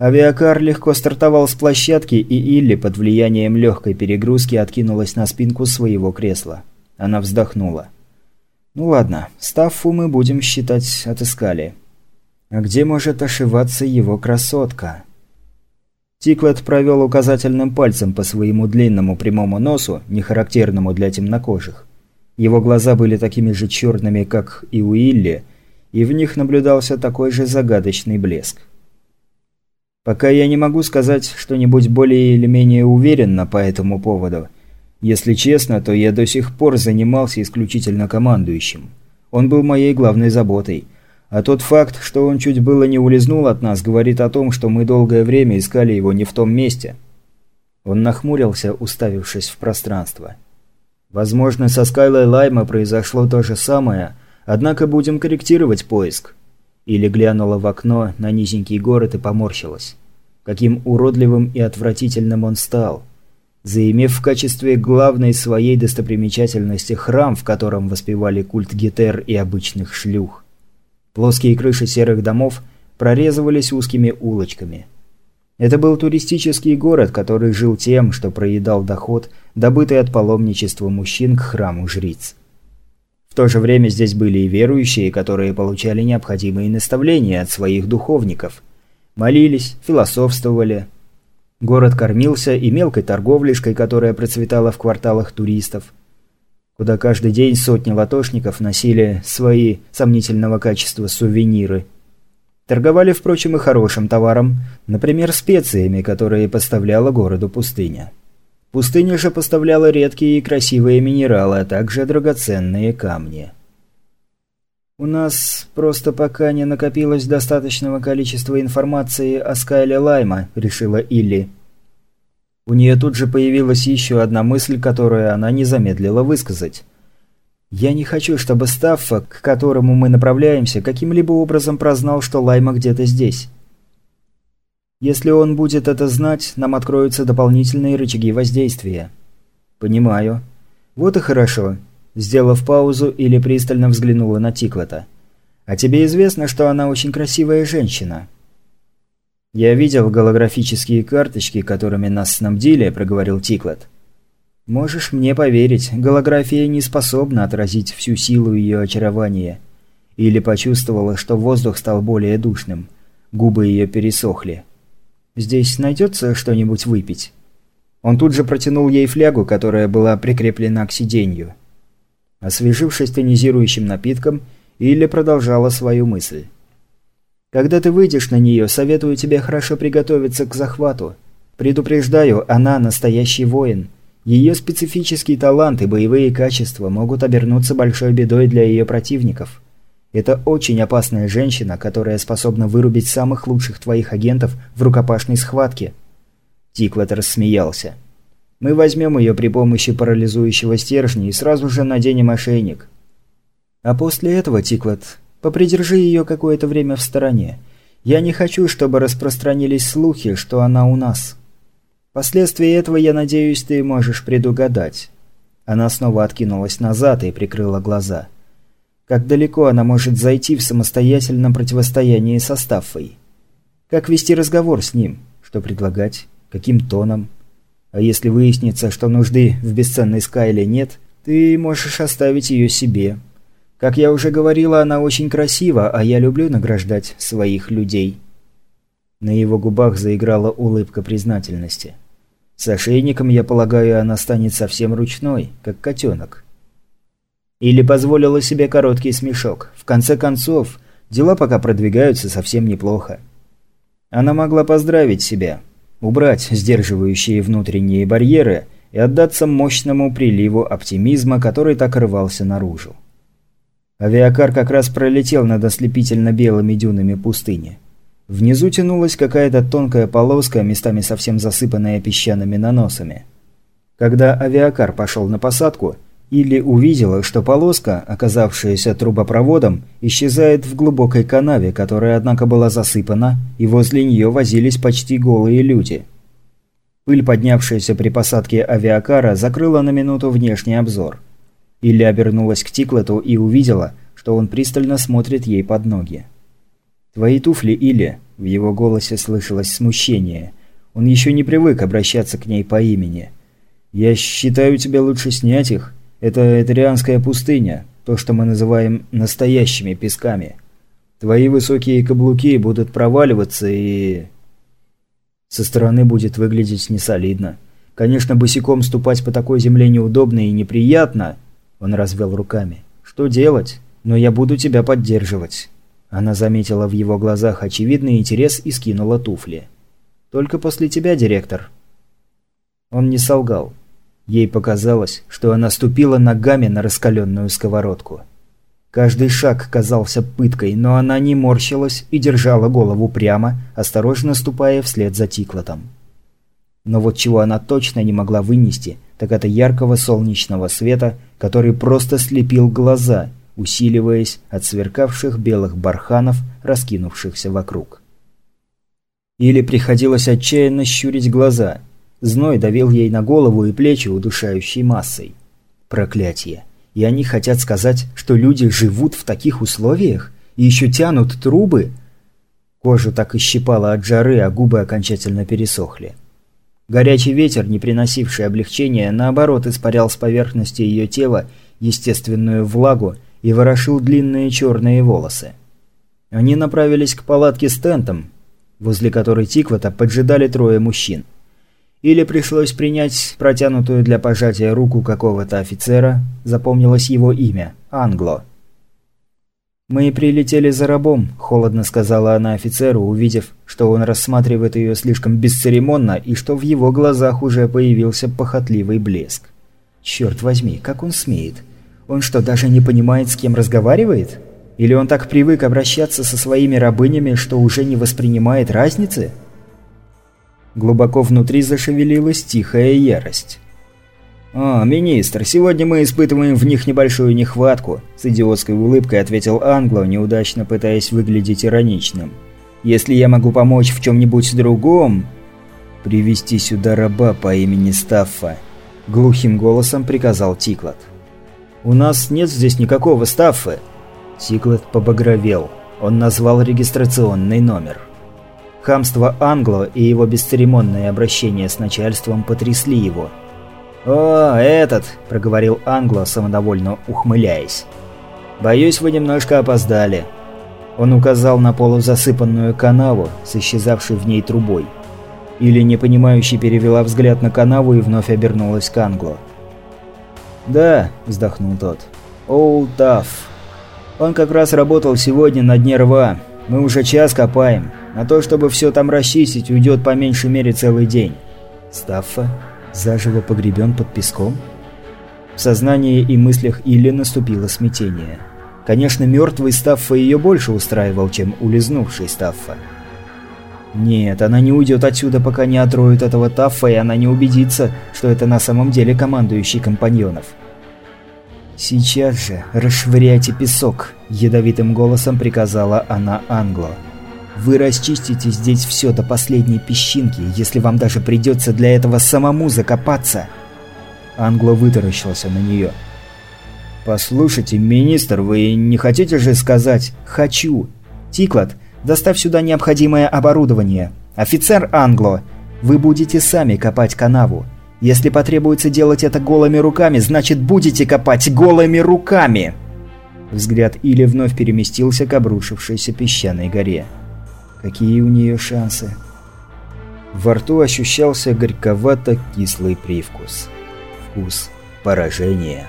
Авиакар легко стартовал с площадки, и Илли под влиянием легкой перегрузки откинулась на спинку своего кресла. Она вздохнула. «Ну ладно, Стаффу мы будем считать отыскали. А где может ошиваться его красотка?» Тиклет провел указательным пальцем по своему длинному прямому носу, не характерному для темнокожих. Его глаза были такими же черными, как и у Илли, и в них наблюдался такой же загадочный блеск. Пока я не могу сказать что-нибудь более или менее уверенно по этому поводу. Если честно, то я до сих пор занимался исключительно командующим. Он был моей главной заботой. А тот факт, что он чуть было не улизнул от нас, говорит о том, что мы долгое время искали его не в том месте. Он нахмурился, уставившись в пространство. Возможно, со Скайлой Лайма произошло то же самое, однако будем корректировать поиск. Или глянула в окно на низенький город и поморщилась. Каким уродливым и отвратительным он стал. Заимев в качестве главной своей достопримечательности храм, в котором воспевали культ гетер и обычных шлюх. Плоские крыши серых домов прорезывались узкими улочками. Это был туристический город, который жил тем, что проедал доход, добытый от паломничества мужчин к храму жриц. В то же время здесь были и верующие, которые получали необходимые наставления от своих духовников. Молились, философствовали. Город кормился и мелкой торговлишкой, которая процветала в кварталах туристов, куда каждый день сотни латошников носили свои сомнительного качества сувениры. Торговали, впрочем, и хорошим товаром, например, специями, которые поставляла городу пустыня. Пустыня же поставляла редкие и красивые минералы, а также драгоценные камни. «У нас просто пока не накопилось достаточного количества информации о Скайле Лайма», – решила Илли. У нее тут же появилась еще одна мысль, которую она не замедлила высказать. «Я не хочу, чтобы Стаффа, к которому мы направляемся, каким-либо образом прознал, что Лайма где-то здесь. Если он будет это знать, нам откроются дополнительные рычаги воздействия. Понимаю. Вот и хорошо. Сделав паузу, или пристально взглянула на Тиклета. А тебе известно, что она очень красивая женщина? Я видел голографические карточки, которыми нас снабдили, проговорил Тиклет. Можешь мне поверить, голография не способна отразить всю силу ее очарования. Или почувствовала, что воздух стал более душным. Губы ее пересохли. Здесь найдется что-нибудь выпить?» Он тут же протянул ей флягу, которая была прикреплена к сиденью. Освежившись тонизирующим напитком, Илли продолжала свою мысль. «Когда ты выйдешь на нее, советую тебе хорошо приготовиться к захвату. Предупреждаю, она настоящий воин. Ее специфический талант и боевые качества могут обернуться большой бедой для ее противников. Это очень опасная женщина, которая способна вырубить самых лучших твоих агентов в рукопашной схватке». Тиклет рассмеялся. «Мы возьмем ее при помощи парализующего стержня и сразу же наденем ошейник». «А после этого, Тиклет, попридержи ее какое-то время в стороне. Я не хочу, чтобы распространились слухи, что она у нас. Последствия этого, я надеюсь, ты можешь предугадать». Она снова откинулась назад и прикрыла глаза. «Я как далеко она может зайти в самостоятельном противостоянии со Стаффой? Как вести разговор с ним? Что предлагать? Каким тоном? А если выяснится, что нужды в бесценной Скайле нет, ты можешь оставить ее себе. Как я уже говорила, она очень красива, а я люблю награждать своих людей». На его губах заиграла улыбка признательности. «С ошейником, я полагаю, она станет совсем ручной, как котенок». Или позволила себе короткий смешок. В конце концов, дела пока продвигаются совсем неплохо. Она могла поздравить себя, убрать сдерживающие внутренние барьеры и отдаться мощному приливу оптимизма, который так рвался наружу. Авиакар как раз пролетел над ослепительно белыми дюнами пустыни. Внизу тянулась какая-то тонкая полоска, местами совсем засыпанная песчаными наносами. Когда авиакар пошел на посадку – или увидела, что полоска, оказавшаяся трубопроводом, исчезает в глубокой канаве, которая, однако, была засыпана, и возле нее возились почти голые люди. Пыль, поднявшаяся при посадке авиакара, закрыла на минуту внешний обзор. Илли обернулась к Тиклету и увидела, что он пристально смотрит ей под ноги. «Твои туфли, Илли. В его голосе слышалось смущение. Он еще не привык обращаться к ней по имени. «Я считаю, тебе лучше снять их. Это Этарианская пустыня, то, что мы называем настоящими песками. Твои высокие каблуки будут проваливаться и... Со стороны будет выглядеть несолидно. Конечно, босиком ступать по такой земле неудобно и неприятно. Он развел руками. Что делать? Но я буду тебя поддерживать. Она заметила в его глазах очевидный интерес и скинула туфли. Только после тебя, директор. Он не солгал. Ей показалось, что она ступила ногами на раскаленную сковородку. Каждый шаг казался пыткой, но она не морщилась и держала голову прямо, осторожно ступая вслед за Тиклотом. Но вот чего она точно не могла вынести, так это яркого солнечного света, который просто слепил глаза, усиливаясь от сверкавших белых барханов, раскинувшихся вокруг. Или приходилось отчаянно щурить глаза – Зной давил ей на голову и плечи удушающей массой. Проклятие. И они хотят сказать, что люди живут в таких условиях? И еще тянут трубы? Кожу так и щипало от жары, а губы окончательно пересохли. Горячий ветер, не приносивший облегчения, наоборот испарял с поверхности ее тела естественную влагу и ворошил длинные черные волосы. Они направились к палатке с тентом, возле которой Тиквата поджидали трое мужчин. Или пришлось принять протянутую для пожатия руку какого-то офицера, запомнилось его имя – Англо. «Мы прилетели за рабом», – холодно сказала она офицеру, увидев, что он рассматривает ее слишком бесцеремонно и что в его глазах уже появился похотливый блеск. «Черт возьми, как он смеет? Он что, даже не понимает, с кем разговаривает? Или он так привык обращаться со своими рабынями, что уже не воспринимает разницы?» Глубоко внутри зашевелилась тихая ярость. «А, министр, сегодня мы испытываем в них небольшую нехватку», – с идиотской улыбкой ответил Англо, неудачно пытаясь выглядеть ироничным. «Если я могу помочь в чем-нибудь другом...» «Привести сюда раба по имени Стаффа», – глухим голосом приказал Тиклот. «У нас нет здесь никакого Стаффы». Тиклот побагровел. Он назвал регистрационный номер. Хамство Англо и его бесцеремонное обращение с начальством потрясли его. «О, этот!» – проговорил Англо, самодовольно ухмыляясь. «Боюсь, вы немножко опоздали». Он указал на полузасыпанную канаву с исчезавшей в ней трубой. Или непонимающе перевела взгляд на канаву и вновь обернулась к Англо. «Да», – вздохнул тот. «Оу, Тафф. Он как раз работал сегодня на дне рва. Мы уже час копаем. На то, чтобы все там расчистить, уйдет по меньшей мере целый день. Стаффа заживо погребен под песком? В сознании и мыслях Илли наступило смятение. Конечно, мертвый Стаффа ее больше устраивал, чем улизнувший Стаффа. Нет, она не уйдет отсюда, пока не отроют этого Таффа, и она не убедится, что это на самом деле командующий компаньонов. «Сейчас же расшвыряйте песок», – ядовитым голосом приказала она Англо. Вы расчистите здесь все до последней песчинки, если вам даже придется для этого самому закопаться. Англо вытаращился на нее. «Послушайте, министр, вы не хотите же сказать «хочу»?» «Тиклот, доставь сюда необходимое оборудование. Офицер Англо, вы будете сами копать канаву. Если потребуется делать это голыми руками, значит будете копать голыми руками!» Взгляд Или вновь переместился к обрушившейся песчаной горе. Какие у нее шансы? Во рту ощущался горьковато-кислый привкус. Вкус поражения.